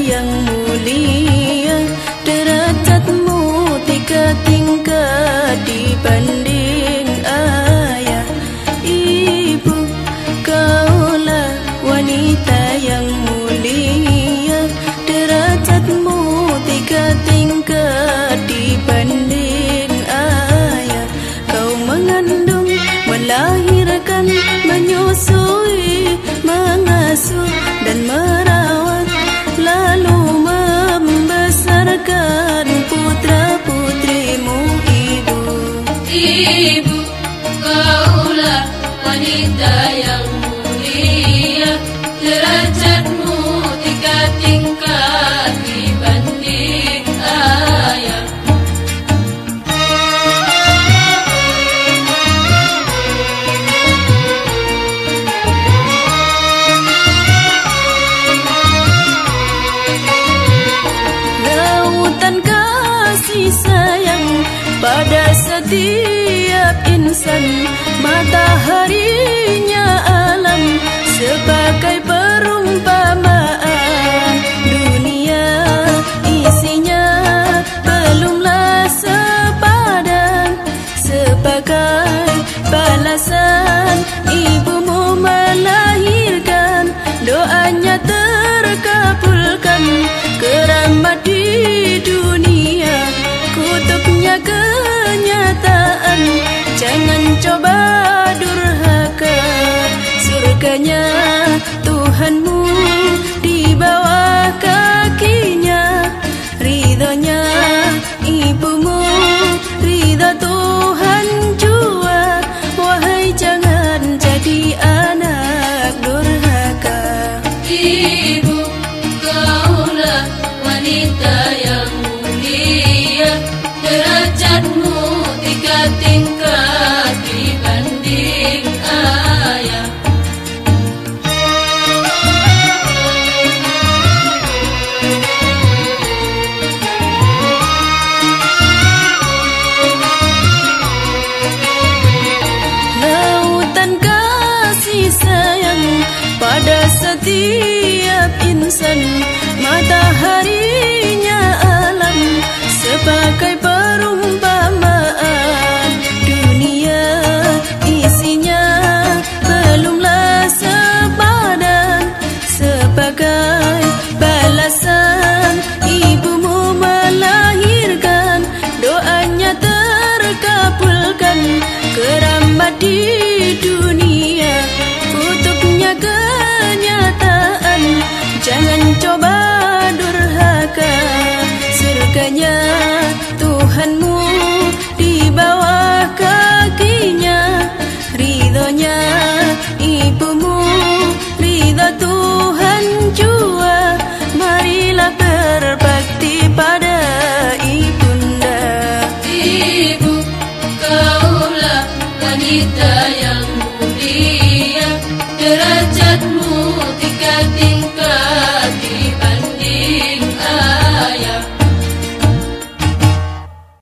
yang mulia. Derajatmu tiga tingkat dibanding ayah. Ibu kaulah wanita yang mulia. Derajatmu tiga tingkat dibanding ayah. Kau mengandung, melahirkan, menyusul Habib pada setiap insan mataharinya alam. Surganya Tuhanmu Di bawah kakinya. Ridhonya ibumu Ridho Tuhan jua. Wahai jangan jadi anak durhaka. Ibu kaulah wanita yang mulia. Derajatmu tiga tingkat Mataharinya alam sebagai perumpamaan. Dunia isinya belumlah sepadan Sebagai balasan. Ibumu melahirkan Doanya terkabulkan. Keramat Wanita yang